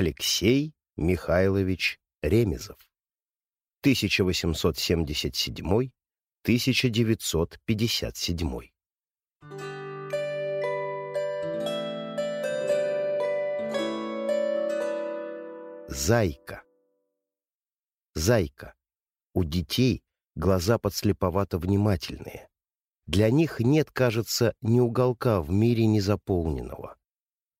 Алексей Михайлович Ремезов. 1877-1957. Зайка. Зайка. У детей глаза подслеповато внимательные. Для них нет, кажется, ни уголка в мире незаполненного.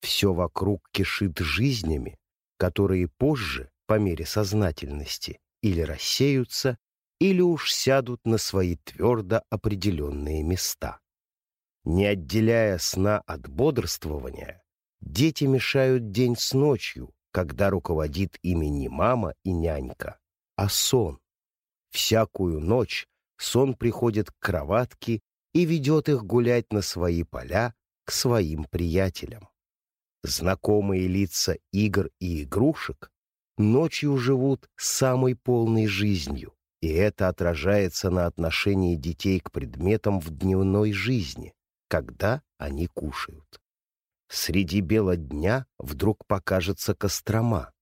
Все вокруг кишит жизнями, которые позже, по мере сознательности, или рассеются, или уж сядут на свои твердо определенные места. Не отделяя сна от бодрствования, дети мешают день с ночью, когда руководит ими не мама и нянька, а сон. Всякую ночь сон приходит к кроватке и ведет их гулять на свои поля к своим приятелям. Знакомые лица игр и игрушек ночью живут самой полной жизнью, и это отражается на отношении детей к предметам в дневной жизни, когда они кушают. Среди бела дня вдруг покажется Кострома,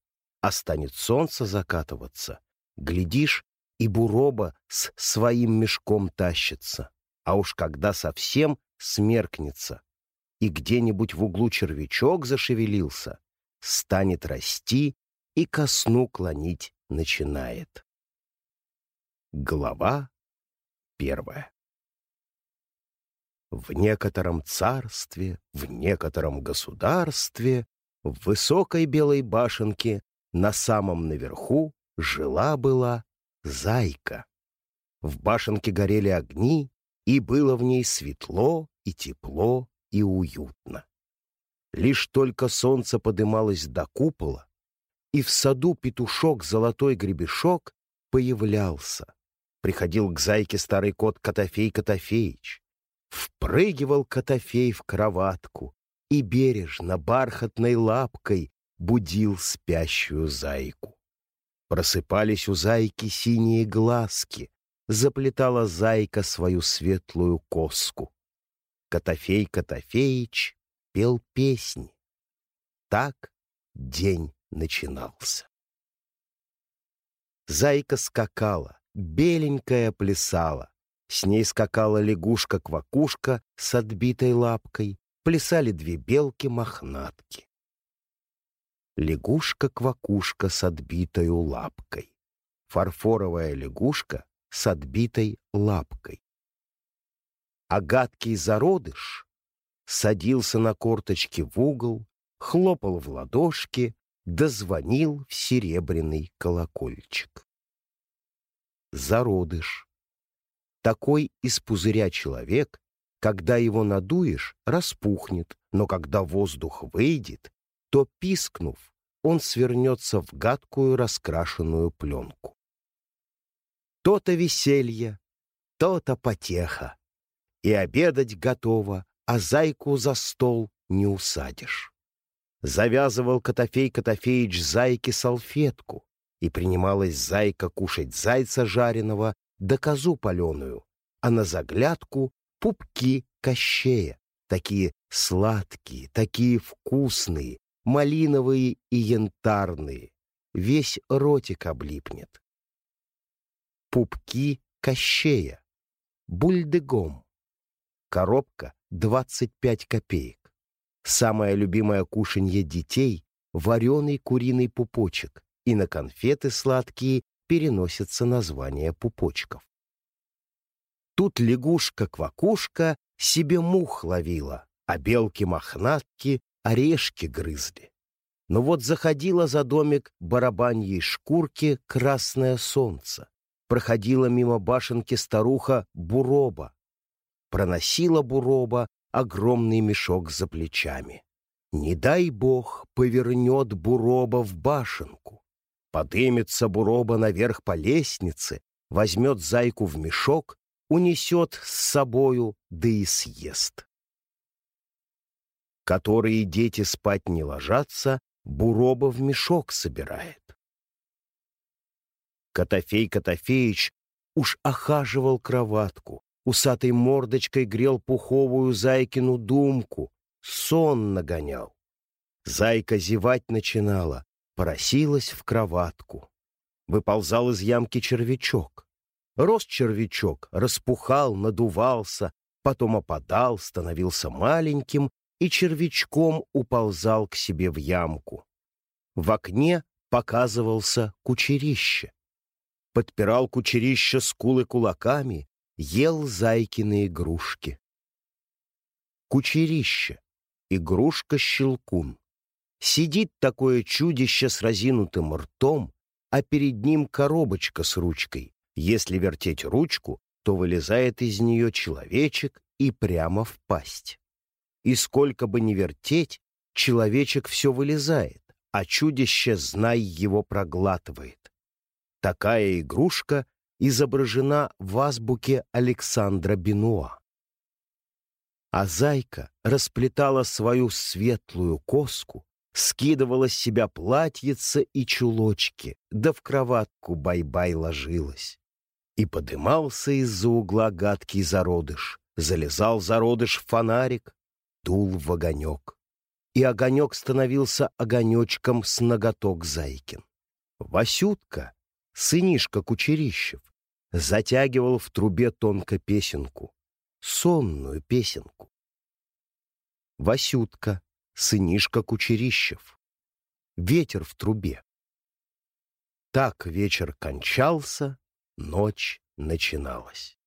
а станет солнце закатываться. Глядишь, и буроба с своим мешком тащится. А уж когда совсем смеркнется, и где-нибудь в углу червячок зашевелился, станет расти и ко сну клонить начинает. Глава первая В некотором царстве, в некотором государстве, в высокой белой башенке на самом наверху жила-была зайка. В башенке горели огни, и было в ней светло и тепло и уютно. Лишь только солнце подымалось до купола, и в саду петушок золотой гребешок появлялся. Приходил к зайке старый кот Котофей Котофеич. Впрыгивал Котофей в кроватку и бережно бархатной лапкой будил спящую зайку. Просыпались у зайки синие глазки, заплетала зайка свою светлую коску. Котофей Котофеич пел песни. Так день начинался. Зайка скакала, беленькая плясала. С ней скакала лягушка-квакушка с отбитой лапкой, плясали две белки-мохнатки. Лягушка-квакушка с отбитой лапкой. Фарфоровая лягушка с отбитой лапкой а гадкий зародыш садился на корточки в угол, хлопал в ладошки, дозвонил в серебряный колокольчик. Зародыш. Такой из пузыря человек, когда его надуешь, распухнет, но когда воздух выйдет, то, пискнув, он свернется в гадкую раскрашенную пленку. То-то веселье, то-то потеха и обедать готово, а зайку за стол не усадишь. Завязывал Котофей Котофеич зайке салфетку, и принималась зайка кушать зайца жареного да козу паленую, а на заглядку пупки кощея, такие сладкие, такие вкусные, малиновые и янтарные, весь ротик облипнет. Пупки кощея, бульдегом. Коробка — 25 копеек. Самое любимое кушанье детей — вареный куриный пупочек, и на конфеты сладкие переносится название пупочков. Тут лягушка-квакушка себе мух ловила, а белки-мохнатки орешки грызли. Но вот заходило за домик барабаньей шкурки красное солнце. Проходила мимо башенки старуха Буроба, проносила Буроба огромный мешок за плечами. Не дай бог повернет Буроба в башенку. Подымется Буроба наверх по лестнице, возьмет зайку в мешок, унесет с собою, да и съест. Которые дети спать не ложатся, Буроба в мешок собирает. Котофей Котофеич уж охаживал кроватку, усатой мордочкой грел пуховую зайкину думку, сон нагонял. Зайка зевать начинала, просилась в кроватку. Выползал из ямки червячок. Рос червячок, распухал, надувался, потом опадал, становился маленьким и червячком уползал к себе в ямку. В окне показывался кучерище. Подпирал кучерище скулы кулаками, ел зайкины игрушки. Кучерище, игрушка-щелкун. Сидит такое чудище с разинутым ртом, а перед ним коробочка с ручкой. Если вертеть ручку, то вылезает из нее человечек и прямо в пасть. И сколько бы ни вертеть, человечек все вылезает, а чудище, знай, его проглатывает. Такая игрушка изображена в азбуке Александра Бенуа. А зайка расплетала свою светлую коску, скидывала с себя платьица и чулочки, да в кроватку бай-бай ложилась. И подымался из-за угла гадкий зародыш, залезал зародыш в фонарик, дул в огонек. И огонек становился огонечком с ноготок Зайкин. Васютка, сынишка Кучерищев, затягивал в трубе тонко песенку, сонную песенку. Васютка, сынишка Кучерищев. Ветер в трубе. Так вечер кончался, ночь начиналась.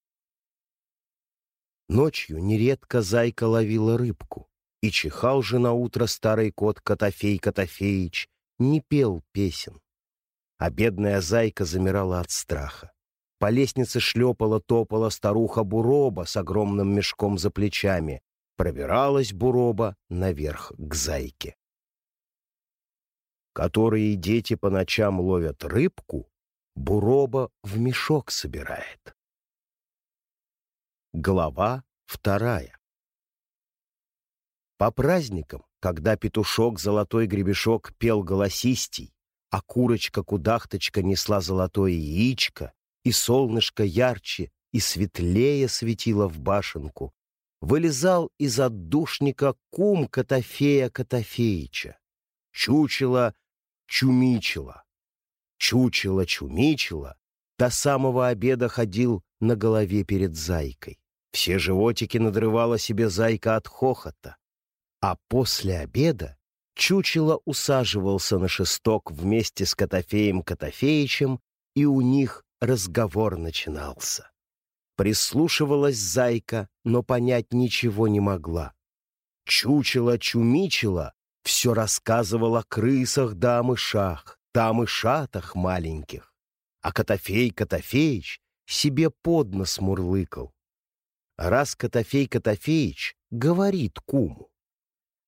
Ночью нередко зайка ловила рыбку, и чихал же на утро старый кот Котофей Котофеич, не пел песен. А бедная зайка замирала от страха. По лестнице шлепала-топала старуха Буроба с огромным мешком за плечами, пробиралась Буроба наверх к зайке. Которые дети по ночам ловят рыбку, Буроба в мешок собирает. Глава вторая По праздникам, когда петушок золотой гребешок пел голосистей, а курочка-кудахточка несла золотое яичко, и солнышко ярче и светлее светило в башенку, вылезал из отдушника кум Котофея Котофеича. Чучело чумичело. Чучело-чумичело до самого обеда ходил на голове перед зайкой. Все животики надрывала себе зайка от хохота. А после обеда чучело усаживался на шесток вместе с Котофеем Котофеичем, и у них разговор начинался. Прислушивалась зайка, но понять ничего не могла. Чучело-чумичело все рассказывал о крысах да о мышах, да о мышатах маленьких. А Котофей Котофеич себе под нос мурлыкал. Раз Котофей Котофеич говорит куму.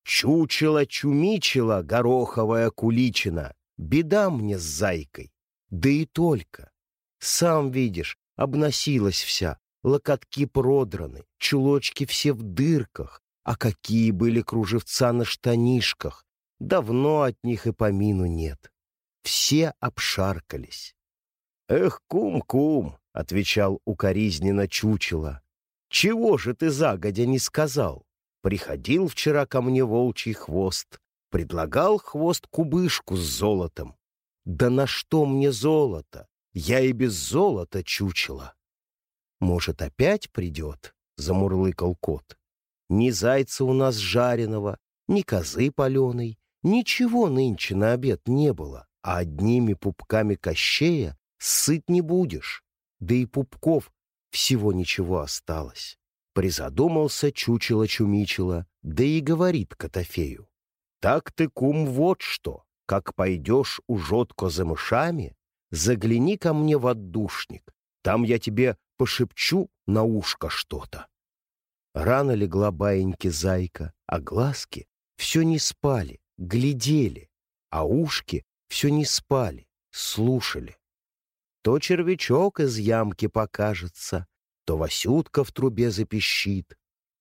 Чучело-чумичело гороховая куличина, беда мне с зайкой. Да и только. Сам видишь, обносилась вся, локотки продраны, чулочки все в дырках, а какие были кружевца на штанишках. Давно от них и помину нет. Все обшаркались. «Эх, кум-кум!» — отвечал укоризненно чучело. «Чего же ты загодя не сказал? Приходил вчера ко мне волчий хвост, предлагал хвост кубышку с золотом. Да на что мне золото? Я и без золота чучело. «Может, опять придет?» — замурлыкал кот. «Ни зайца у нас жареного, ни козы паленой, ничего нынче на обед не было, а одними пупками кощея сыт не будешь. Да и пупков всего ничего осталось». Призадумался чучело-чумичело, да и говорит Котофею. «Так ты, кум, вот что, как пойдешь у жотко за мышами, загляни ко мне в отдушник, там я тебе пошепчу на ушко что-то. Рано легла баиньки зайка, а глазки все не спали, глядели, а ушки все не спали, слушали. То червячок из ямки покажется, то Васютка в трубе запищит.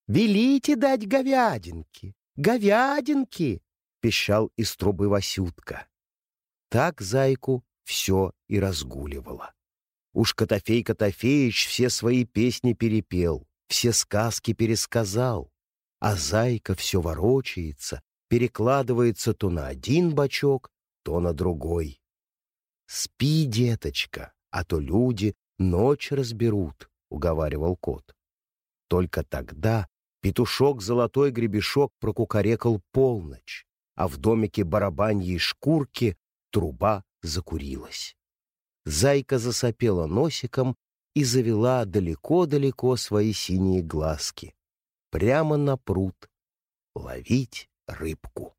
«Велите дать говядинки! Говядинки!» — пищал из трубы Васютка. Так зайку все и разгуливала. Уж Котофей Котофеич все свои песни перепел, все сказки пересказал, а зайка все ворочается, перекладывается то на один бочок, то на другой. «Спи, деточка, а то люди ночь разберут», — уговаривал кот. Только тогда петушок золотой гребешок прокукарекал полночь, а в домике барабаньей шкурки труба закурилась. Зайка засопела носиком и завела далеко-далеко свои синие глазки. Прямо на пруд. Ловить рыбку.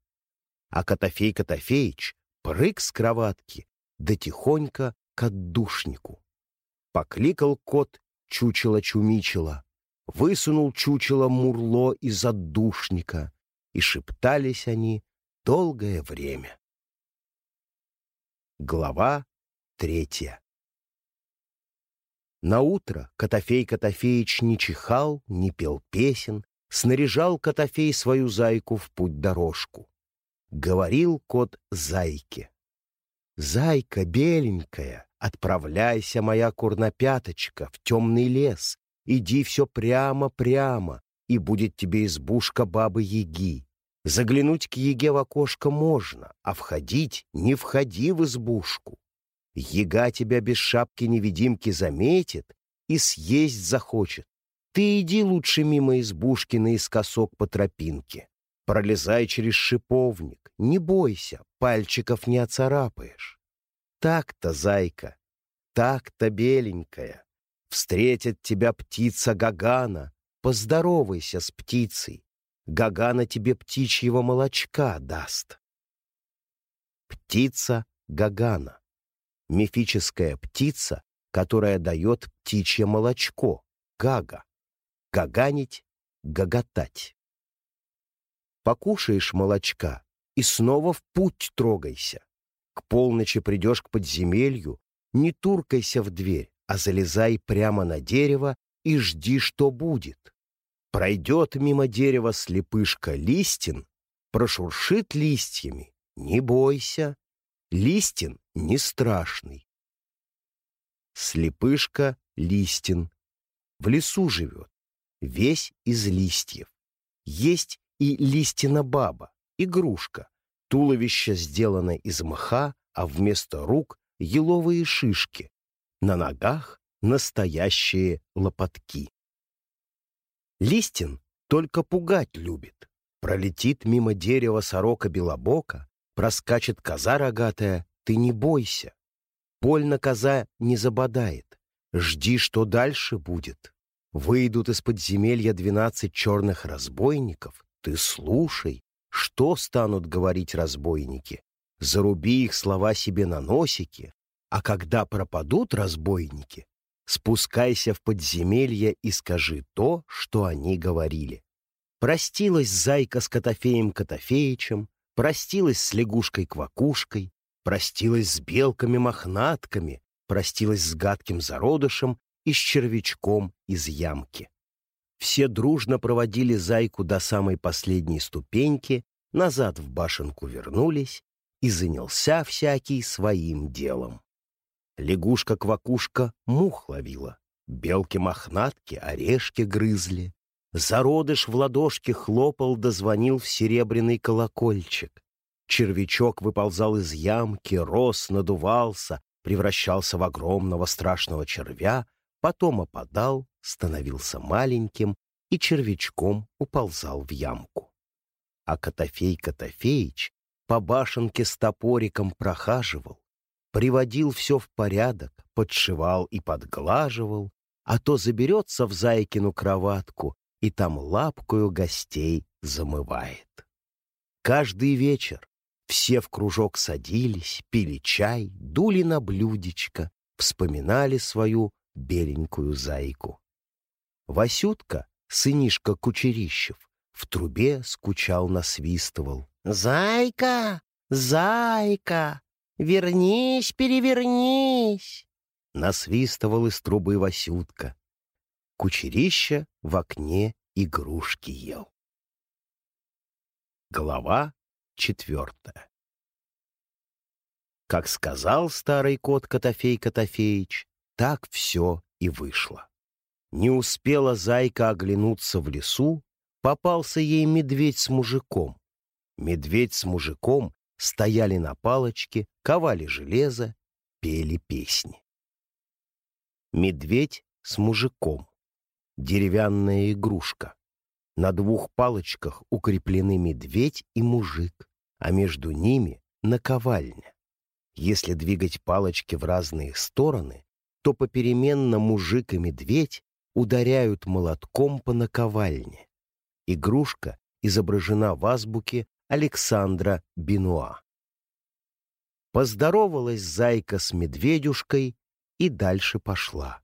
А Котофей Котофеич прыг с кроватки, да тихонько к отдушнику. Покликал кот чучело-чумичело, высунул чучело мурло из отдушника, и шептались они долгое время. Глава третья На утро Котофей Котофеич не чихал, не пел песен, снаряжал Котофей свою зайку в путь-дорожку. Говорил кот зайке. «Зайка беленькая, отправляйся, моя курнопяточка, в темный лес. Иди все прямо-прямо, и будет тебе избушка бабы-яги. Заглянуть к Еге в окошко можно, а входить не входи в избушку. Ега тебя без шапки-невидимки заметит и съесть захочет. Ты иди лучше мимо избушки наискосок по тропинке. Пролезай через шиповник, не бойся, пальчиков не оцарапаешь. Так-то, зайка, так-то, беленькая, встретит тебя птица Гагана, поздоровайся с птицей, Гагана тебе птичьего молочка даст. Птица Гагана. Мифическая птица, которая дает птичье молочко, гага. Гаганить, гаготать. Покушаешь молочка и снова в путь трогайся. К полночи придешь к подземелью, не туркайся в дверь, а залезай прямо на дерево и жди, что будет. Пройдет мимо дерева слепышка листин, прошуршит листьями. Не бойся, листин не страшный. Слепышка листин. В лесу живет, весь из листьев. Есть и листина баба, игрушка. Туловище сделано из мха, а вместо рук — еловые шишки. На ногах настоящие лопатки. Листин только пугать любит. Пролетит мимо дерева сорока белобока, проскачет коза рогатая, ты не бойся. Больно коза не забодает. Жди, что дальше будет. Выйдут из подземелья двенадцать черных разбойников. Ты слушай, что станут говорить разбойники. Заруби их слова себе на носике, а когда пропадут разбойники, Спускайся в подземелье и скажи то, что они говорили. Простилась зайка с Котофеем Котофеичем, простилась с лягушкой-квакушкой, простилась с белками-мохнатками, простилась с гадким зародышем и с червячком из ямки. Все дружно проводили зайку до самой последней ступеньки, назад в башенку вернулись, и занялся всякий своим делом. Лягушка-квакушка мух ловила, белки-мохнатки орешки грызли. Зародыш в ладошке хлопал да звонил в серебряный колокольчик. Червячок выползал из ямки, рос, надувался, превращался в огромного страшного червя, потом опадал, становился маленьким и червячком уползал в ямку. А Котофей Котофеич по башенке с топориком прохаживал, приводил все в порядок, подшивал и подглаживал, а то заберется в Зайкину кроватку и там лапкою гостей замывает. Каждый вечер все в кружок садились, пили чай, дули на блюдечко, вспоминали свою беленькую зайку. Васютка, сынишка Кучерищев, в трубе скучал насвистывал. «Зайка! Зайка! Вернись, перевернись!» Насвистывал из трубы Васютка. Кучерища в окне игрушки ел. Глава четвертая Как сказал старый кот Котофей Котофеич, так все и вышло. Не успела зайка оглянуться в лесу, попался ей медведь с мужиком. Медведь с мужиком стояли на палочке, ковали железо, пели песни. Медведь с мужиком. Деревянная игрушка. На двух палочках укреплены медведь и мужик, а между ними наковальня. Если двигать палочки в разные стороны, то попеременно мужик и медведь ударяют молотком по наковальне. Игрушка изображена в азбуке Александра Бенуа. Поздоровалась зайка с медведюшкой и дальше пошла.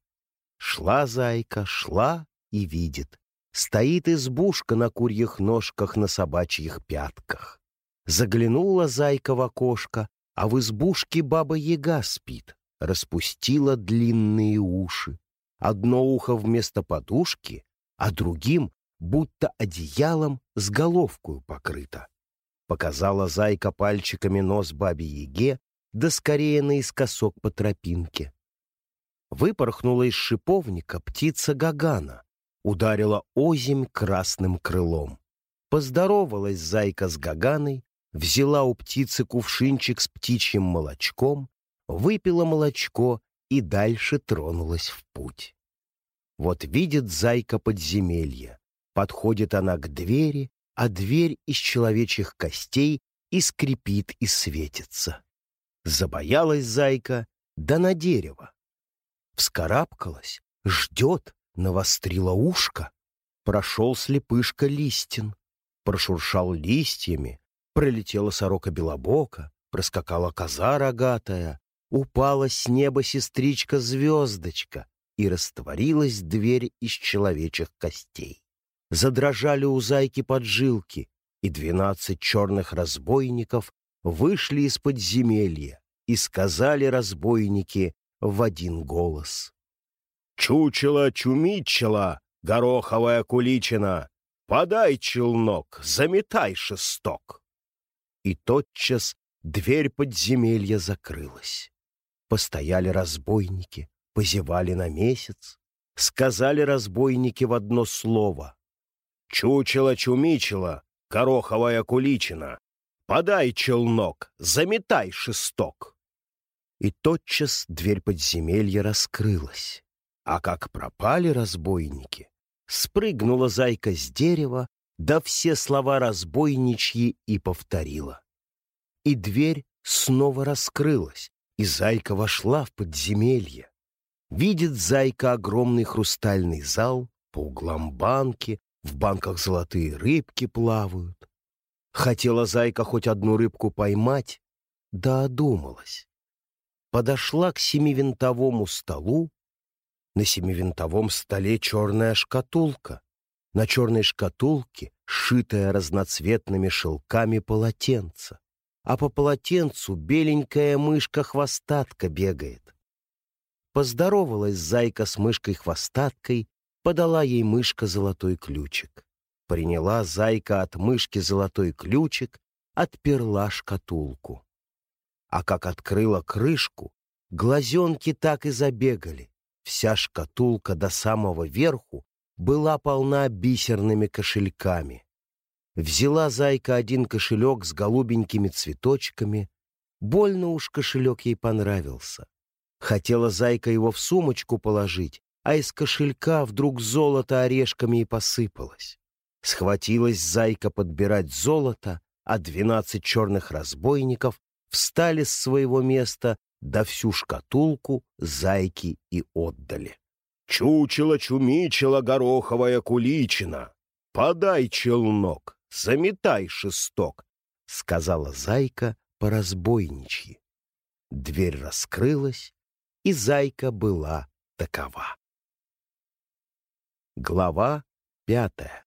Шла зайка, шла и видит. Стоит избушка на курьих ножках на собачьих пятках. Заглянула зайка в окошко, а в избушке баба-яга спит, распустила длинные уши. Одно ухо вместо подушки, а другим будто одеялом с головкою покрыто. Показала зайка пальчиками нос бабе-яге, да скорее наискосок по тропинке. Выпорхнула из шиповника птица Гагана, ударила озимь красным крылом. Поздоровалась зайка с Гаганой, взяла у птицы кувшинчик с птичьим молочком, выпила молочко и дальше тронулась в путь. Вот видит зайка подземелье. Подходит она к двери, а дверь из человечьих костей и скрипит и светится. Забоялась зайка, да на дерево. Вскарабкалась, ждет, навострила ушко. Прошел слепышка листин, прошуршал листьями, Пролетела сорока белобока, проскакала коза рогатая, упала с неба сестричка-звездочка, и растворилась дверь из человечьих костей. Задрожали у зайки поджилки, и двенадцать черных разбойников вышли из подземелья, и сказали разбойники в один голос. «Чучело-чумичело, гороховая куличина, подай челнок, заметай шесток!» и тотчас дверь подземелья закрылась. Постояли разбойники, позевали на месяц, сказали разбойники в одно слово. «Чучело-чумичело, гороховая куличина, подай челнок, заметай шесток!» И тотчас дверь подземелья раскрылась. А как пропали разбойники, спрыгнула зайка с дерева, да все слова разбойничьи и повторила. И дверь снова раскрылась, и зайка вошла в подземелье. Видит зайка огромный хрустальный зал, по углам банки, в банках золотые рыбки плавают. Хотела зайка хоть одну рыбку поймать, да одумалась. Подошла к семивинтовому столу. На семивинтовом столе черная шкатулка. На черной шкатулке, шитая разноцветными шелками полотенца, а по полотенцу беленькая мышка-хвостатка бегает. Поздоровалась зайка с мышкой-хвостаткой, подала ей мышка золотой ключик. Приняла зайка от мышки золотой ключик, отперла шкатулку. А как открыла крышку, глазенки так и забегали. Вся шкатулка до самого верху была полна бисерными кошельками. Взяла зайка один кошелек с голубенькими цветочками. Больно уж кошелек ей понравился. Хотела зайка его в сумочку положить, а из кошелька вдруг золото орешками и посыпалось. Схватилась зайка подбирать золото, а двенадцать черных разбойников встали с своего места, да всю шкатулку зайки и отдали. Чучело-чумичело гороховая куличина, подай челнок, заметай шесток, — сказала зайка по-разбойничьи. Дверь раскрылась, и зайка была такова. Глава пятая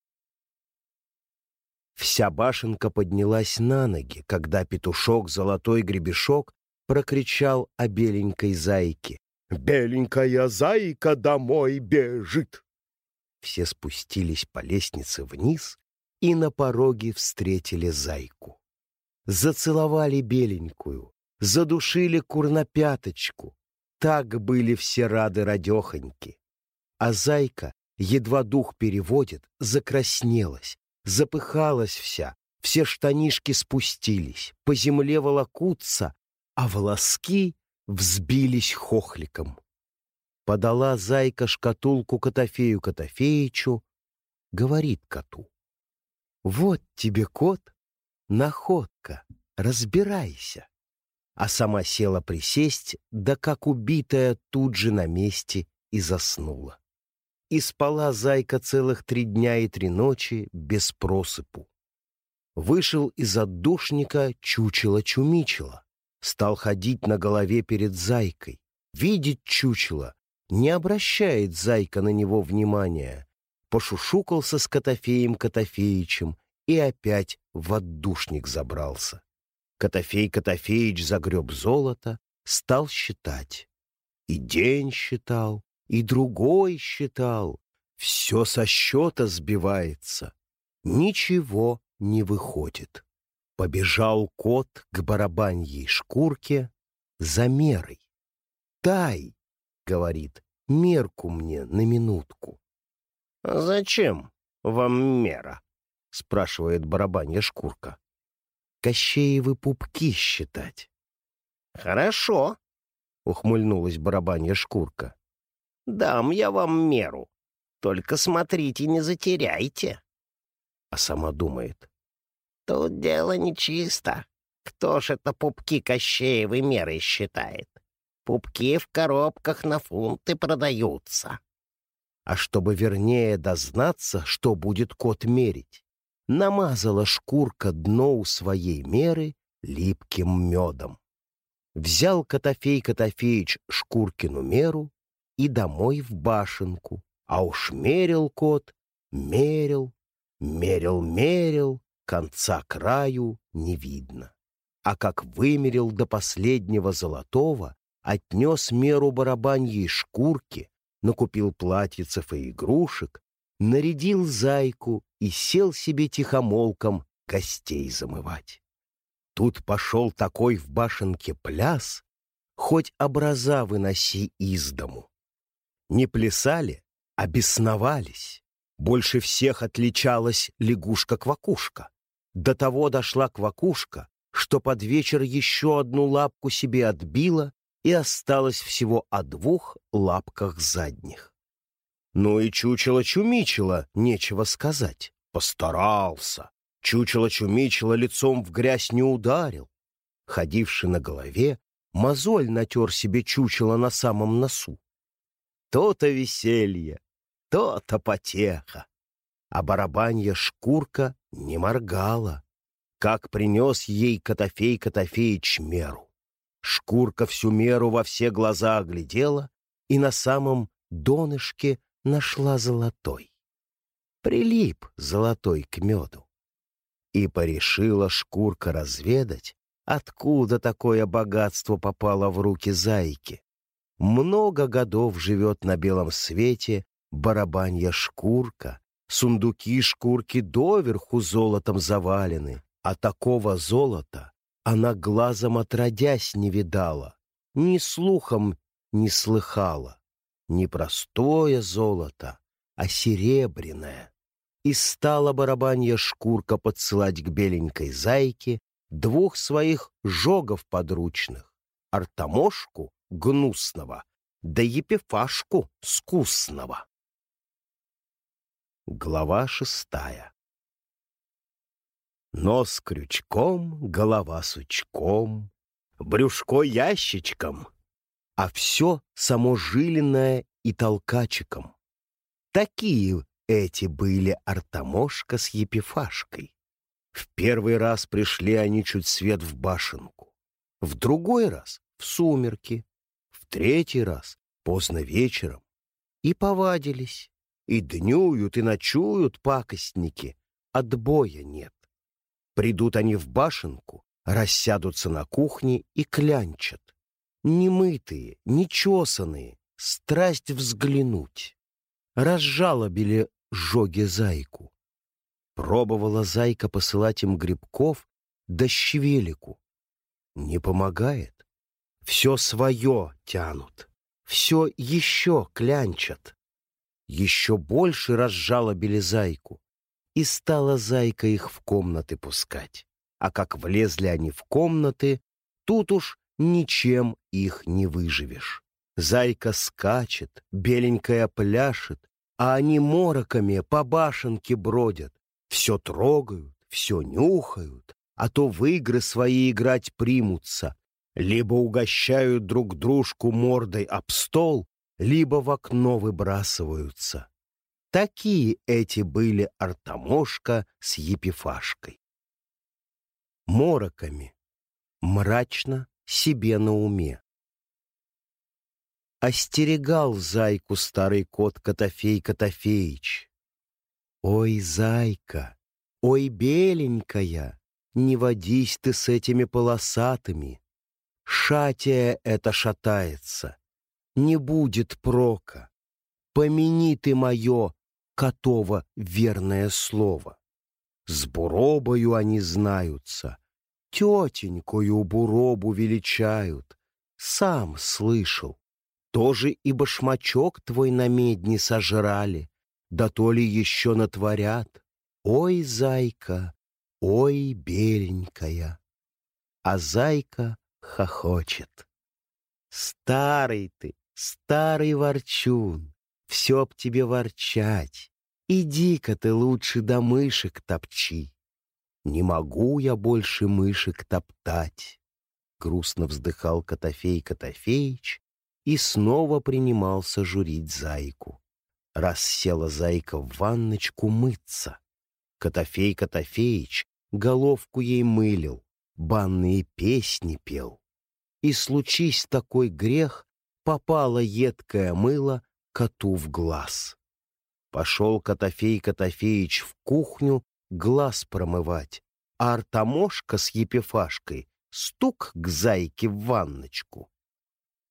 Вся башенка поднялась на ноги, когда петушок Золотой Гребешок прокричал о беленькой зайке. Беленькая зайка домой бежит. Все спустились по лестнице вниз и на пороге встретили зайку. Зацеловали беленькую, задушили курнопяточку. Так были все рады радехоньки. А зайка, едва дух переводит, закраснелась, запыхалась вся, все штанишки спустились, по земле волокутся, а волоски взбились хохликом. Подала зайка шкатулку Котофею Котофеичу, говорит коту. «Вот тебе, кот, находка, разбирайся». А сама села присесть, да как убитая тут же на месте и заснула. И спала зайка целых три дня и три ночи без просыпу. Вышел из отдушника чучело-чумичело, стал ходить на голове перед зайкой. Видит чучело, не обращает зайка на него внимания, пошушукался с Котофеем Котофеичем и опять в отдушник забрался. Котофей Котофеич загреб золото, стал считать. И день считал, и другой считал. Все со счета сбивается. Ничего не выходит. Побежал кот к барабаньей шкурке за мерой. «Дай!» — говорит, — «мерку мне на минутку». «Зачем вам мера?» — спрашивает барабанья шкурка. «Кощеевы пупки считать». «Хорошо», — ухмыльнулась барабанья шкурка. «Дам я вам меру. Только смотрите, не затеряйте». А сама думает. «Тут дело нечисто. Кто ж это пупки Кощеевы меры считает? Пупки в коробках на фунты продаются». А чтобы вернее дознаться, что будет кот мерить, намазала шкурка дно у своей меры липким медом. Взял Котофей Котофеич шкуркину меру и домой в башенку, а уж мерил кот, мерил, мерил-мерил, конца краю не видно. А как вымерил до последнего золотого, отнес меру барабаньей шкурки, накупил платьицев и игрушек, нарядил зайку и сел себе тихомолком гостей замывать. Тут пошел такой в башенке пляс, хоть образа выноси из дому. Не плясали, а бесновались. Больше всех отличалась лягушка-квакушка. До того дошла квакушка, что под вечер еще одну лапку себе отбила и осталось всего о двух лапках задних. Ну и чучело-чумичело, нечего сказать. Постарался. Чучело-чумичело лицом в грязь не ударил. Ходивший на голове, мозоль натер себе чучело на самом носу. То-то веселье, то-то потеха. А барабанья шкурка не моргала, как принес ей Котофей Котофеич меру. Шкурка всю меру во все глаза оглядела и на самом донышке нашла золотой. Прилип золотой к меду. И порешила шкурка разведать, откуда такое богатство попало в руки зайки. Много годов живет на белом свете барабанья шкурка, сундуки шкурки доверху золотом завалены, а такого золота она глазом отродясь не видала, ни слухом не слыхала. Не простое золото, а серебряное. И стала барабанья шкурка подсылать к беленькой зайке двух своих жогов подручных, Артамошку гнусного, да Епифашку скусного. Глава шестая Нос крючком, голова сучком, брюшко ящичком, а все само жилиное и толкачиком. Такие эти были Артамошка с Епифашкой. В первый раз пришли они чуть свет в башенку, в другой раз — в сумерки, в третий раз — поздно вечером. И повадились, и днюют, и ночуют пакостники, отбоя нет. Придут они в башенку, рассядутся на кухне и клянчат. Немытые, нечесанные, страсть взглянуть. Разжалобили жоги зайку. Пробовала зайка посылать им грибков да щевелику. Не помогает. Все свое тянут. Все еще клянчат. Еще больше разжалобили зайку. И стала зайка их в комнаты пускать. А как влезли они в комнаты, тут уж ничем их не выживешь. Зайка скачет, беленькая пляшет, а они мороками по башенке бродят, все трогают, все нюхают, а то в игры свои играть примутся, либо угощают друг дружку мордой об стол, либо в окно выбрасываются. Такие эти были Артамошка с Епифашкой. Мороками, мрачно себе на уме. Остерегал зайку старый кот Котофей Котофеич. «Ой, зайка, ой, беленькая, не водись ты с этими полосатыми. Шатия это шатается, не будет прока. Помяни ты мое, котово верное слово. С буробою они знаются, тетенькою буробу величают. Сам слышал, тоже и башмачок твой на медне сожрали, да то ли еще натворят. Ой, зайка, ой, беленькая. А зайка хохочет. Старый ты, старый ворчун, все б тебе ворчать. Иди-ка ты лучше до мышек топчи. Не могу я больше мышек топтать. Грустно вздыхал Котофей Котофеич и снова принимался журить зайку. Раз села зайка в ванночку мыться. Котофей Котофеич головку ей мылил, банные песни пел. И случись такой грех, попало едкое мыло коту в глаз. Пошел Котофей Котофеич в кухню глаз промывать, а Артамошка с Епифашкой стук к зайке в ванночку.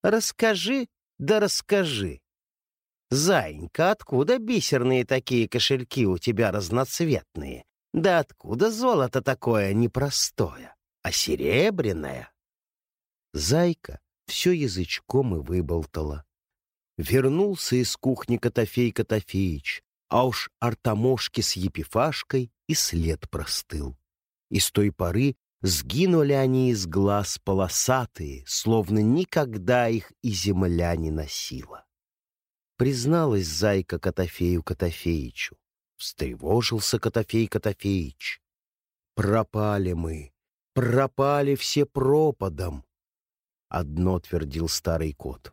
«Расскажи, да расскажи. Заинька, откуда бисерные такие кошельки у тебя разноцветные? Да откуда золото такое непростое, а серебряное?» Зайка все язычком и выболтала. Вернулся из кухни Котофей Котофеич, а уж Артамошки с Епифашкой и след простыл. И с той поры сгинули они из глаз полосатые, словно никогда их и земля не носила. Призналась зайка Котофею Котофеичу. Встревожился Котофей Котофеич. «Пропали мы, пропали все пропадом!» Одно твердил старый кот.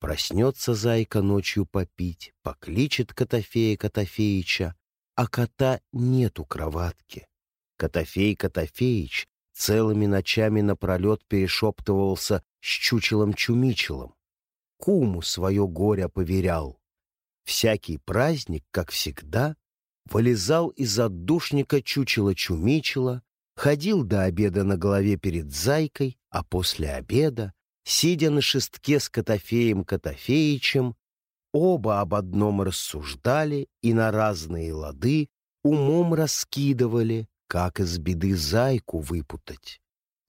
Проснется зайка ночью попить, покличет Котофея Котофеича, а кота нет у кроватки. Котофей Котофеич целыми ночами напролет перешептывался с чучелом-чумичелом. Куму свое горе поверял. Всякий праздник, как всегда, вылезал из отдушника чучела-чумичела, ходил до обеда на голове перед зайкой, а после обеда сидя на шестке с Котофеем Котофеичем, оба об одном рассуждали и на разные лады умом раскидывали, как из беды зайку выпутать.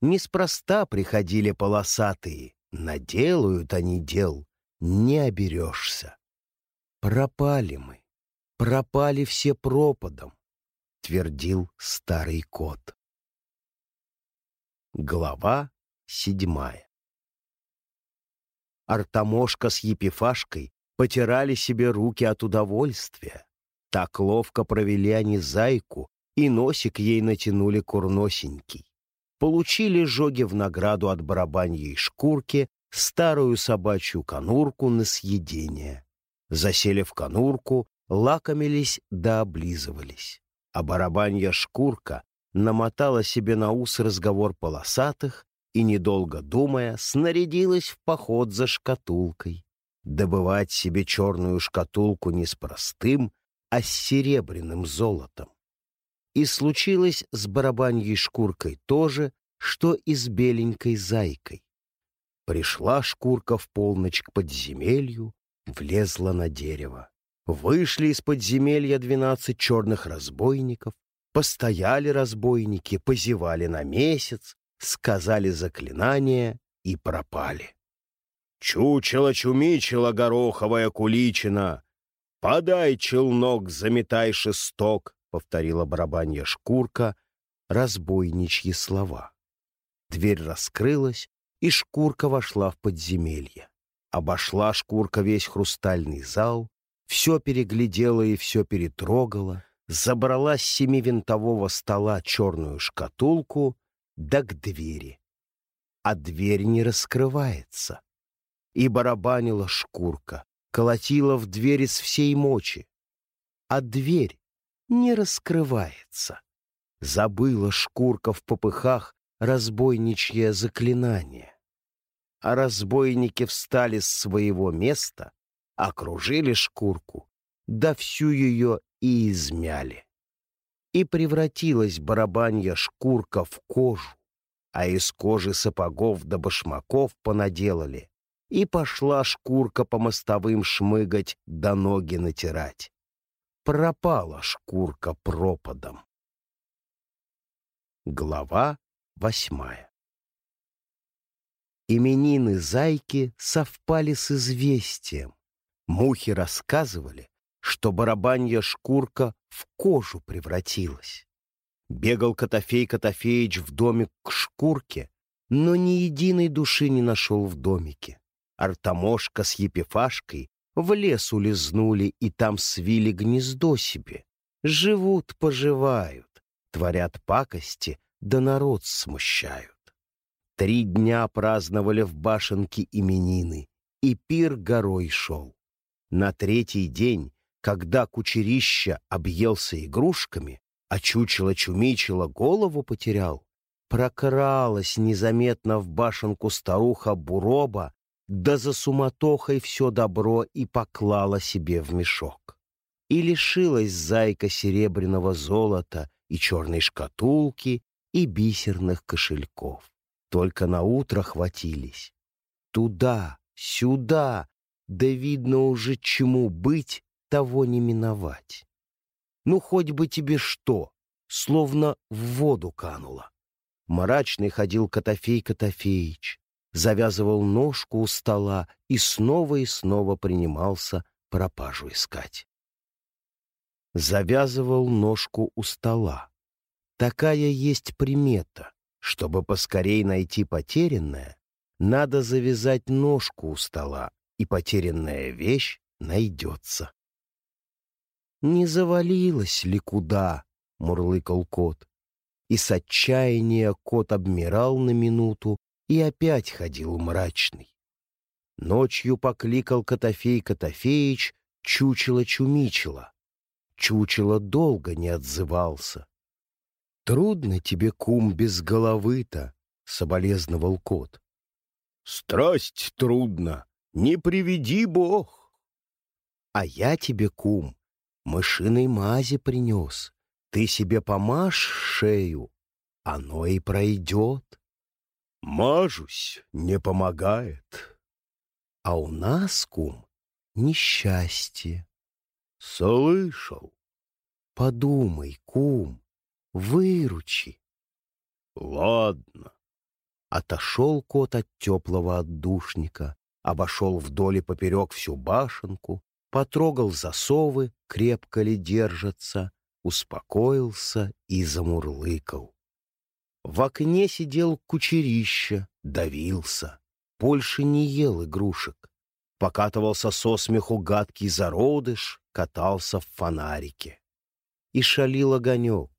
Неспроста приходили полосатые, наделают они дел, не оберешься. Пропали мы, пропали все пропадом, твердил старый кот. Глава седьмая Артамошка с Епифашкой потирали себе руки от удовольствия. Так ловко провели они зайку, и носик ей натянули курносенький. Получили жоги в награду от барабаньей шкурки старую собачью конурку на съедение. Засели в конурку, лакомились да облизывались. А барабанья шкурка намотала себе на ус разговор полосатых и, недолго думая, снарядилась в поход за шкатулкой. Добывать себе черную шкатулку не с простым, а с серебряным золотом. И случилось с барабаньей шкуркой то же, что и с беленькой зайкой. Пришла шкурка в полночь к подземелью, влезла на дерево. Вышли из подземелья двенадцать черных разбойников, постояли разбойники, позевали на месяц, сказали заклинание и пропали. «Чучело-чумичело, гороховая куличина! Подай челнок, заметай шесток, повторила барабанья шкурка разбойничьи слова. Дверь раскрылась, и шкурка вошла в подземелье. Обошла шкурка весь хрустальный зал, все переглядела и все перетрогала, забрала с семивинтового стола черную шкатулку, да к двери. А дверь не раскрывается. И барабанила шкурка, колотила в двери с всей мочи. А дверь не раскрывается. Забыла шкурка в попыхах разбойничье заклинание. А разбойники встали с своего места, окружили шкурку, да всю ее и измяли. И превратилась барабанья шкурка в кожу, а из кожи сапогов да башмаков понаделали, и пошла шкурка по мостовым шмыгать да ноги натирать. Пропала шкурка пропадом. Глава восьмая Именины зайки совпали с известием. Мухи рассказывали, что барабанья шкурка в кожу превратилась. Бегал Котофей Котофеич в домик к шкурке, но ни единой души не нашел в домике. Артамошка с Епифашкой в лес улизнули и там свили гнездо себе. Живут, поживают, творят пакости, да народ смущают. Три дня праздновали в башенке именины, и пир горой шел. На третий день когда кучерища объелся игрушками, а чучело-чумичело голову потерял, прокралась незаметно в башенку старуха Буроба, да за суматохой все добро и поклала себе в мешок. И лишилась зайка серебряного золота и черной шкатулки и бисерных кошельков. Только на утро хватились. Туда, сюда, да видно уже чему быть, того не миновать. Ну, хоть бы тебе что, словно в воду кануло. Мрачный ходил Котофей Котофеич, завязывал ножку у стола и снова и снова принимался пропажу искать. Завязывал ножку у стола. Такая есть примета. Чтобы поскорей найти потерянное, надо завязать ножку у стола, и потерянная вещь найдется. «Не завалилась ли куда?» — мурлыкал кот. И с отчаяния кот обмирал на минуту и опять ходил мрачный. Ночью покликал Котофей Котофеич чучело-чумичело. Чучело долго не отзывался. «Трудно тебе, кум, без головы-то», — соболезновал кот. «Страсть трудно, не приведи бог». «А я тебе, кум, мышиной мази принес. Ты себе помажь шею, оно и пройдет. Мажусь, не помогает. А у нас, кум, несчастье. Слышал. Подумай, кум, выручи. Ладно. Отошел кот от теплого отдушника, обошел вдоль и поперек всю башенку, потрогал засовы, крепко ли держатся, успокоился и замурлыкал. В окне сидел кучерища, давился, больше не ел игрушек. Покатывался со смеху гадкий зародыш, катался в фонарике. И шалил огонек.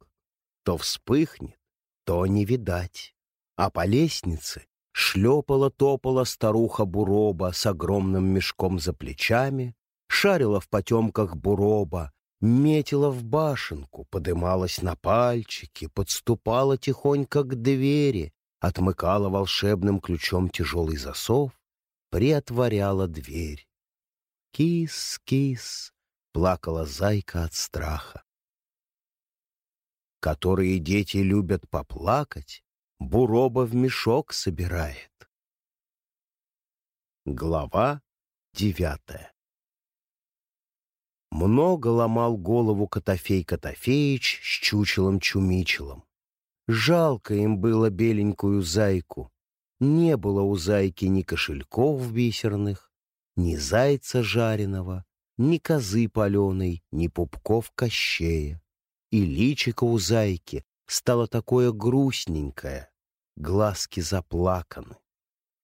То вспыхнет, то не видать. А по лестнице шлепала-топала старуха Буроба с огромным мешком за плечами, шарила в потемках буроба, метила в башенку, подымалась на пальчики, подступала тихонько к двери, отмыкала волшебным ключом тяжелый засов, приотворяла дверь. «Кис, кис!» — плакала зайка от страха. Которые дети любят поплакать, Буроба в мешок собирает. Глава девятая много ломал голову Котофей Котофеич с чучелом-чумичелом. Жалко им было беленькую зайку. Не было у зайки ни кошельков бисерных, ни зайца жареного, ни козы паленой, ни пупков кощея. и личико у зайки стало такое грустненькое, глазки заплаканы.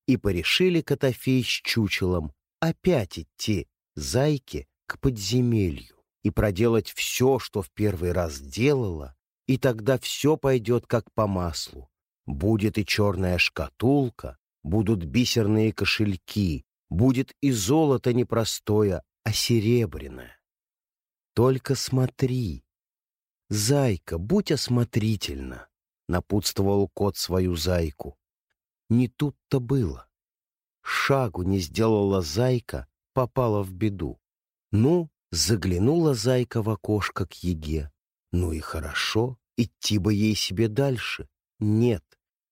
И порешили Котофей с чучелом опять идти зайке к подземелью и проделать все, что в первый раз делала, и тогда все пойдет как по маслу. Будет и черная шкатулка, будут бисерные кошельки, будет и золото не простое, а серебряное. Только смотри. Зайка, будь осмотрительна, напутствовал кот свою зайку. Не тут-то было. Шагу не сделала зайка, попала в беду. Ну, заглянула зайка в окошко к еге. Ну и хорошо, идти бы ей себе дальше. Нет,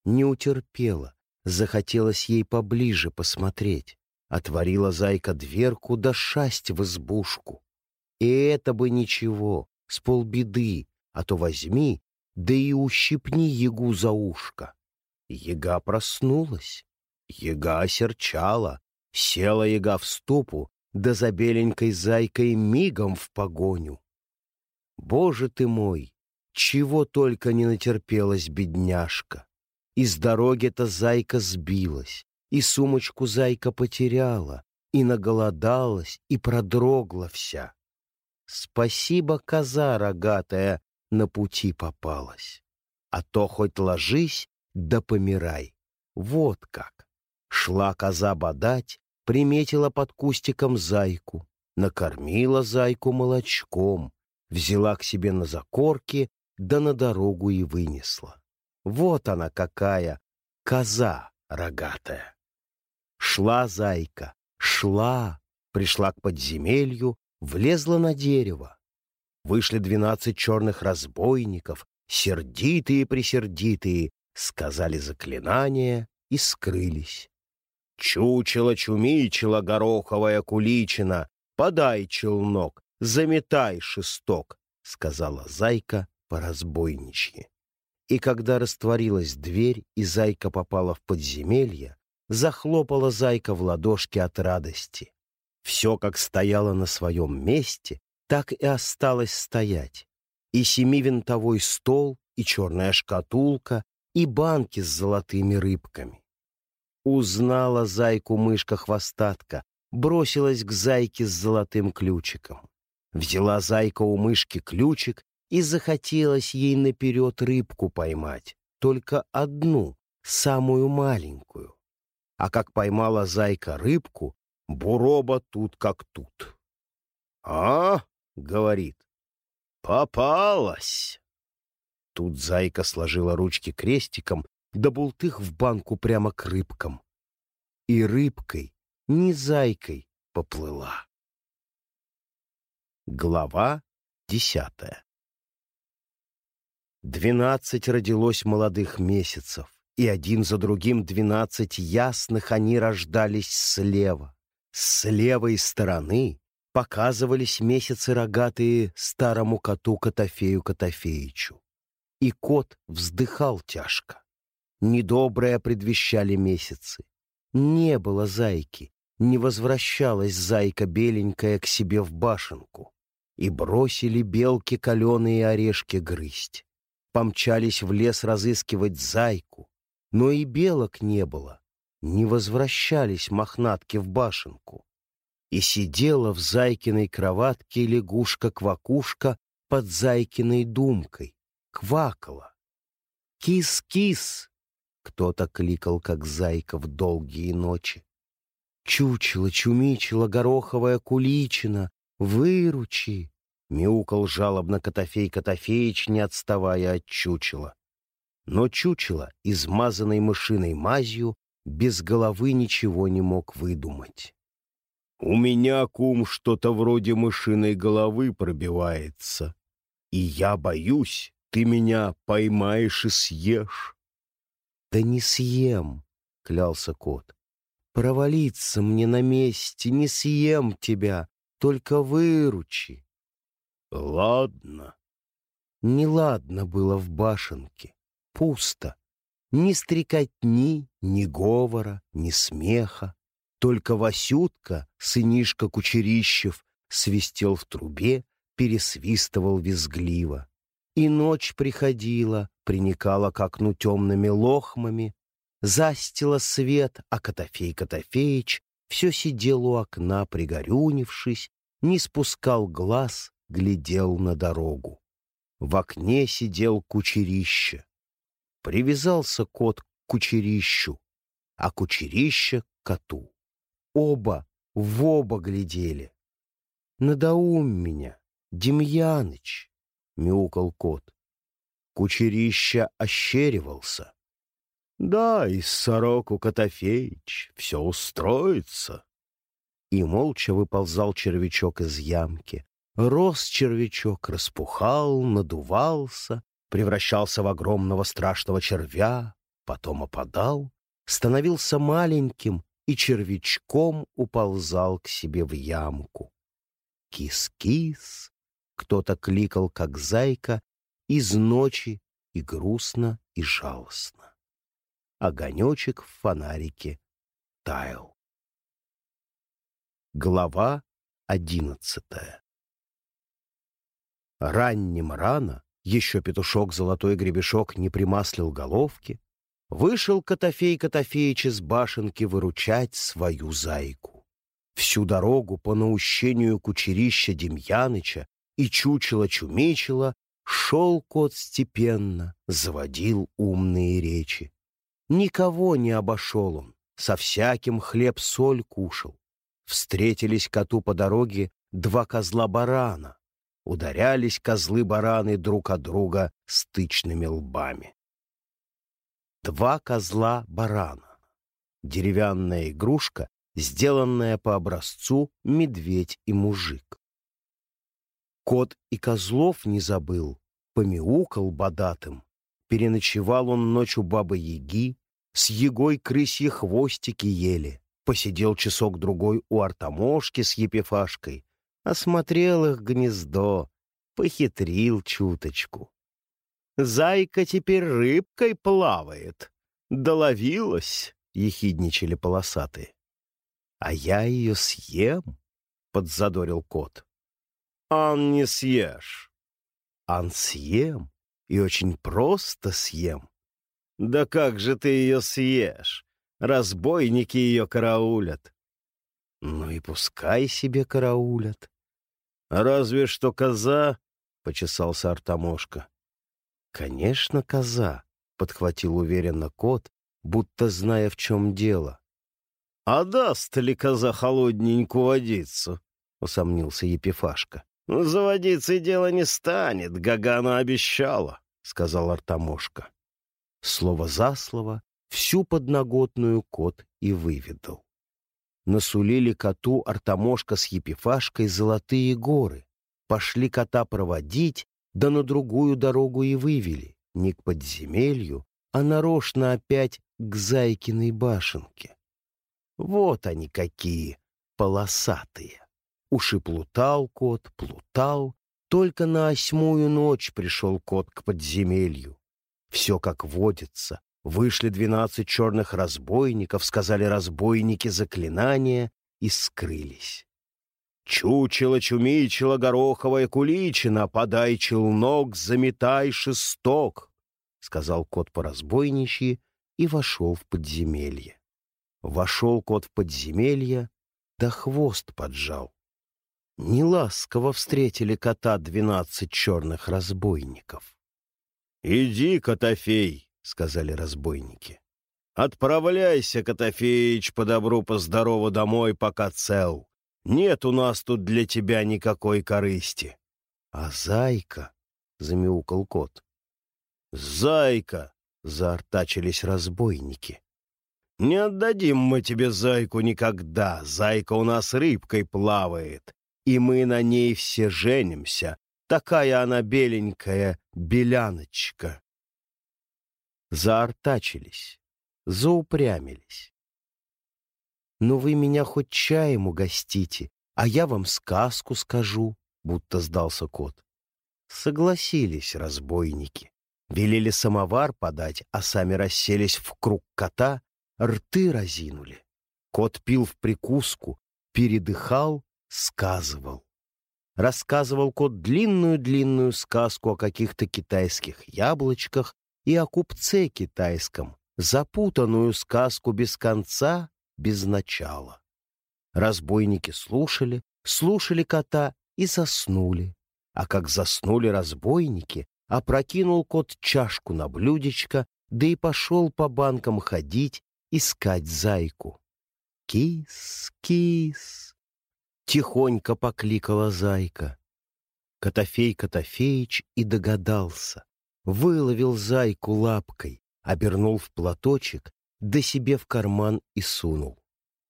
не утерпела, захотелось ей поближе посмотреть. Отворила зайка дверку да шасть в избушку. И это бы ничего, с полбеды, а то возьми, да и ущипни ягу за ушко. Яга проснулась. Яга осерчала, села яга в ступу, да за беленькой зайкой мигом в погоню. Боже ты мой, чего только не натерпелась бедняжка. Из дороги-то зайка сбилась, и сумочку зайка потеряла, и наголодалась, и продрогла вся. Спасибо, коза рогатая, на пути попалась. А то хоть ложись, да помирай. Вот как. Шла коза бодать, приметила под кустиком зайку, накормила зайку молочком, взяла к себе на закорки, да на дорогу и вынесла. Вот она какая, коза рогатая. Шла зайка, шла, пришла к подземелью, влезла на дерево. Вышли двенадцать черных разбойников, сердитые-присердитые, сказали заклинание и скрылись. Чучело-чумичело гороховая куличина, подай челнок, заметай шесток, сказала зайка по разбойничьи. И когда растворилась дверь, и зайка попала в подземелье, захлопала зайка в ладошки от радости. Все, как стояло на своем месте, так и осталось стоять. И семивинтовой стол, и черная шкатулка, и банки с золотыми рыбками. Узнала зайку-мышка-хвостатка, бросилась к зайке с золотым ключиком. Взяла зайка у мышки ключик и захотелось ей наперед рыбку поймать, только одну, самую маленькую. А как поймала зайка рыбку, буроба тут как тут. «А?» — говорит. «Попалась!» Тут зайка сложила ручки крестиком, да бултых в банку прямо к рыбкам. И рыбкой, не зайкой, поплыла. Глава десятая Двенадцать родилось молодых месяцев, и один за другим двенадцать ясных они рождались слева. С левой стороны показывались месяцы рогатые старому коту Котофею Котофеичу. И кот вздыхал тяжко. Недоброе предвещали месяцы. Не было зайки, не возвращалась зайка беленькая к себе в башенку. И бросили белки каленые орешки грызть помчались в лес разыскивать зайку, но и белок не было, не возвращались мохнатки в башенку. И сидела в зайкиной кроватке лягушка-квакушка под зайкиной думкой, квакала. «Кис-кис!» — кто-то кликал, как зайка в долгие ночи. Чучело, чумичело, гороховая куличина, выручи! Мяукал жалобно Котофей Котофеич, не отставая от чучела. Но чучело, измазанной мышиной мазью, без головы ничего не мог выдумать. «У меня, кум, что-то вроде мышиной головы пробивается, и я боюсь, ты меня поймаешь и съешь». «Да не съем», — клялся кот. «Провалиться мне на месте, не съем тебя, только выручи». Ладно. Неладно было в башенке. Пусто. Ни стрекотни, ни говора, ни смеха. Только Васютка, сынишка Кучерищев, свистел в трубе, пересвистывал визгливо. И ночь приходила, приникала к окну темными лохмами, застила свет, а Котофей Котофеич все сидел у окна, пригорюнившись, не спускал глаз, глядел на дорогу. В окне сидел кучерище. Привязался кот к кучерищу, а кучерище — к коту. Оба в оба глядели. «Надоум меня, Демьяныч!» — мяукал кот. Кучерища ощеривался. «Да, из сороку Котофеич, все устроится». И молча выползал червячок из ямки. Рос червячок, распухал, надувался, превращался в огромного страшного червя, потом опадал, становился маленьким и червячком уползал к себе в ямку. Кис-кис, кто-то кликал, как зайка, из ночи и грустно, и жалостно. Огонечек в фонарике таял. Глава одиннадцатая Ранним рано, еще петушок золотой гребешок не примаслил головки, вышел Котофей Котофеич из башенки выручать свою зайку. Всю дорогу по наущению кучерища Демьяныча и чучела-чумичела шел кот степенно, заводил умные речи. Никого не обошел он, со всяким хлеб-соль кушал. Встретились коту по дороге два козла-барана. Ударялись козлы-бараны друг от друга стычными лбами. Два козла-барана. Деревянная игрушка, сделанная по образцу медведь и мужик. Кот и козлов не забыл, помяукал бодатым. Переночевал он ночью бабы-яги, с егой крысьи хвостики ели. Посидел часок-другой у артамошки с епифашкой, осмотрел их гнездо, похитрил чуточку. «Зайка теперь рыбкой плавает. Доловилась», — ехидничали полосатые. «А я ее съем», — подзадорил кот. «Ан не съешь». «Ан съем, и очень просто съем». «Да как же ты ее съешь? Разбойники ее караулят». «Ну и пускай себе караулят». «Разве что коза», — почесался Артамошка. «Конечно, коза», — подхватил уверенно кот, будто зная, в чем дело. «А даст ли коза холодненькую водицу?» — усомнился Епифашка. «Ну, «За водицей дело не станет, Гагана обещала», — сказал Артамошка. Слово за слово всю подноготную кот и выведал. Насулили коту Артамошка с Епифашкой золотые горы. Пошли кота проводить, да на другую дорогу и вывели, не к подземелью, а нарочно опять к Зайкиной башенке. Вот они какие, полосатые. Уж и плутал кот, плутал. Только на осьмую ночь пришел кот к подземелью. Все как водится. Вышли двенадцать черных разбойников, сказали разбойники заклинания и скрылись. Чучело, чумичело, гороховая куличина, подай челнок, заметай шесток, — сказал кот по разбойничьи и вошел в подземелье. Вошел кот в подземелье, да хвост поджал. Неласково встретили кота двенадцать черных разбойников. «Иди, Котофей!» — сказали разбойники. «Отправляйся, Котофеич, по добру, по здорову домой, пока цел. Нет у нас тут для тебя никакой корысти». «А зайка?» — замяукал кот. «Зайка!» — заортачились разбойники. «Не отдадим мы тебе зайку никогда. Зайка у нас рыбкой плавает и мы на ней все женимся. Такая она беленькая беляночка. Заортачились, заупрямились. «Ну вы меня хоть чаем угостите, а я вам сказку скажу», — будто сдался кот. Согласились разбойники. Велели самовар подать, а сами расселись в круг кота, рты разинули. Кот пил в прикуску, передыхал сказывал. рассказывал кот длинную-длинную сказку о каких-то китайских яблочках и о купце китайском, запутанную сказку без конца, без начала. Разбойники слушали, слушали кота и заснули. А как заснули разбойники, опрокинул кот чашку на блюдечко, да и пошел по банкам ходить, искать зайку. «Кис, кис!» — тихонько покликала зайка. Котофей Котофеич и догадался. Выловил зайку лапкой, обернул в платочек, да себе в карман и сунул.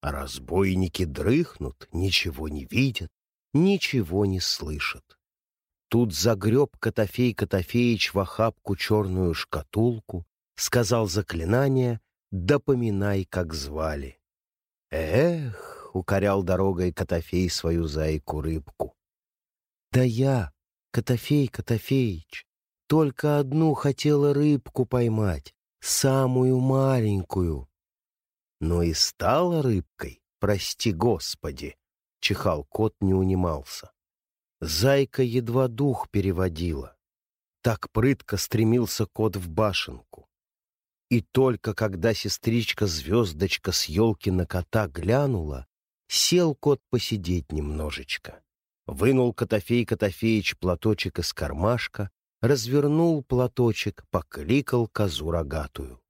А разбойники дрыхнут, ничего не видят, ничего не слышат. Тут загреб Котофей Котофеич в охапку черную шкатулку, сказал заклинание, да поминай, как звали. Эх, укорял дорогой Котофей свою зайку-рыбку. Да я, Котофей Котофеич, только одну хотела рыбку поймать, самую маленькую. Но и стала рыбкой, прости господи, чихал кот, не унимался. Зайка едва дух переводила. Так прытко стремился кот в башенку. И только когда сестричка-звездочка с елки на кота глянула, сел кот посидеть немножечко. Вынул Котофей Котофеич платочек из кармашка, развернул платочек, покликал козу рогатую.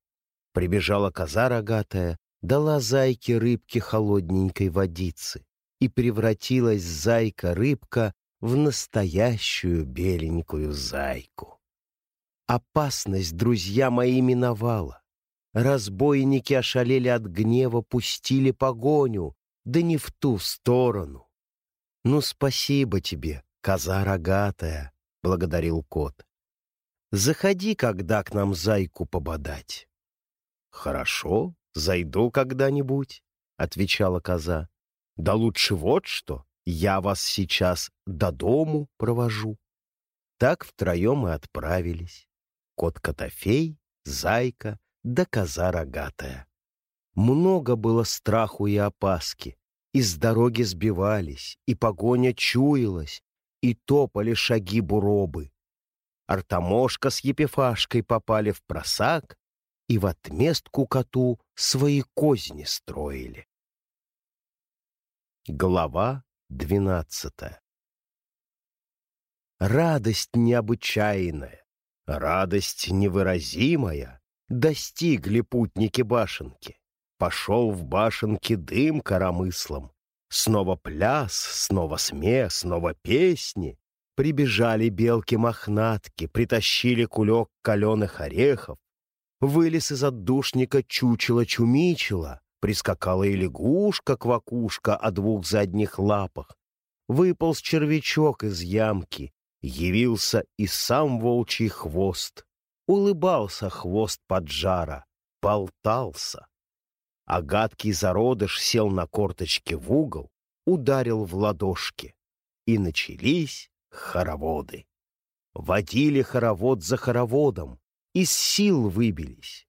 Прибежала коза рогатая, дала зайке рыбке холодненькой водицы, и превратилась зайка-рыбка в настоящую беленькую зайку. Опасность, друзья мои, миновала. Разбойники ошалели от гнева, пустили погоню, да не в ту сторону. «Ну, спасибо тебе, коза рогатая», — благодарил кот. «Заходи, когда к нам зайку пободать». «Хорошо, зайду когда-нибудь», — отвечала коза. «Да лучше вот что, я вас сейчас до дому провожу». Так втроем и отправились. Кот-котофей, зайка да коза рогатая. Много было страху и опаски, и с дороги сбивались, и погоня чуялась, и топали шаги буробы. Артамошка с Епифашкой попали в просак и в отместку коту свои козни строили. Глава двенадцатая Радость необычайная, радость невыразимая достигли путники башенки. Пошел в башенке дым коромыслом. Снова пляс, снова смех, снова песни. Прибежали белки-мохнатки, притащили кулек каленых орехов. Вылез из отдушника чучело-чумичело, прискакала и лягушка-квакушка о двух задних лапах. Выполз червячок из ямки, явился и сам волчий хвост. Улыбался хвост поджара, болтался а гадкий зародыш сел на корточки в угол, ударил в ладошки, и начались хороводы. Водили хоровод за хороводом, из сил выбились,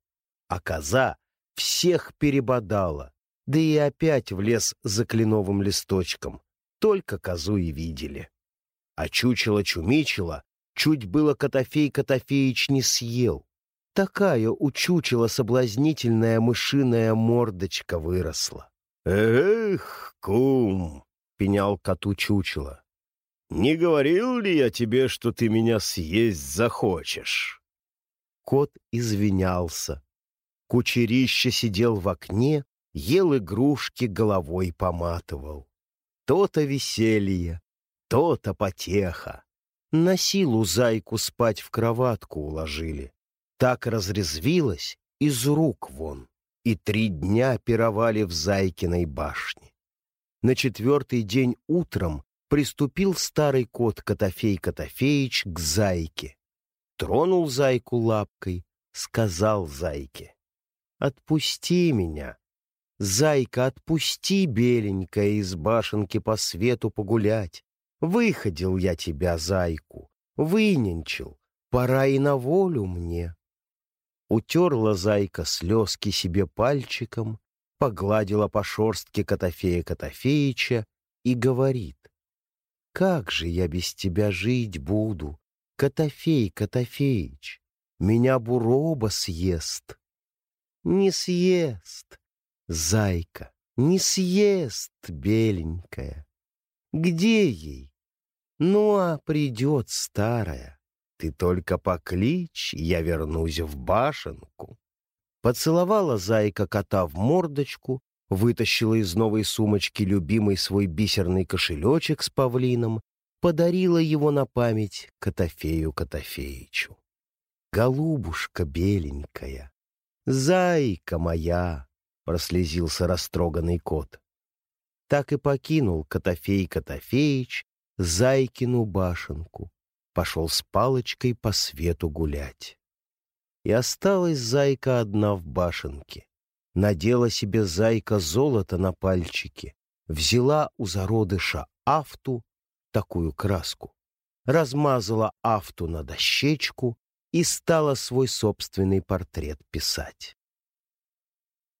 а коза всех перебодала, да и опять влез за кленовым листочком, только козу и видели. А чучело-чумичело чуть было Котофей Котофеич не съел, Такая у чучела соблазнительная мышиная мордочка выросла. «Эх, кум!» — пенял коту чучело. «Не говорил ли я тебе, что ты меня съесть захочешь?» Кот извинялся. Кучерище сидел в окне, ел игрушки, головой поматывал. То-то веселье, то-то потеха. На силу зайку спать в кроватку уложили так разрезвилась из рук вон, и три дня пировали в Зайкиной башне. На четвертый день утром приступил старый кот Котофей Котофеич к Зайке. Тронул Зайку лапкой, сказал Зайке, «Отпусти меня, Зайка, отпусти, беленькая, из башенки по свету погулять. Выходил я тебя, зайку, выненчил, пора и на волю мне. Утерла зайка слезки себе пальчиком, погладила по шорстке Котофея Котофеича и говорит. как же я без тебя жить буду, Котофей Котофеич? Меня буроба съест. Не съест, зайка, не съест, беленькая. Где ей? Ну, а придет старая. Ты только покличь, я вернусь в башенку. Поцеловала зайка кота в мордочку, вытащила из новой сумочки любимый свой бисерный кошелечек с павлином, подарила его на память Котофею Котофеичу. «Голубушка беленькая, зайка моя!» — прослезился растроганный кот. Так и покинул Котофей Котофеич Зайкину башенку, пошел с палочкой по свету гулять. И осталась зайка одна в башенке. Надела себе зайка золото на пальчики, взяла у зародыша афту, такую краску, размазала афту на дощечку и стала свой собственный портрет писать.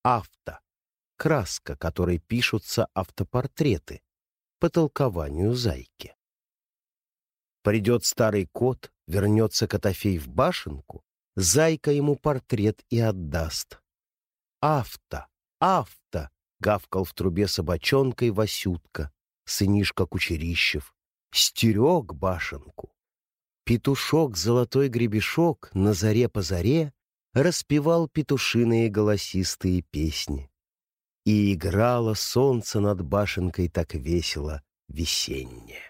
Афта — краска, которой пишутся автопортреты, по толкованию зайки. Придет старый кот, вернется Котофей в башенку, зайка ему портрет и отдаст. «Авто! Авто!» — гавкал в трубе собачонкой Васютка, сынишка Кучерищев. «Стерег башенку!» Петушок, золотой гребешок, на заре по заре распевал петушиные голосистые песни. И играло солнце над башенкой так весело весеннее.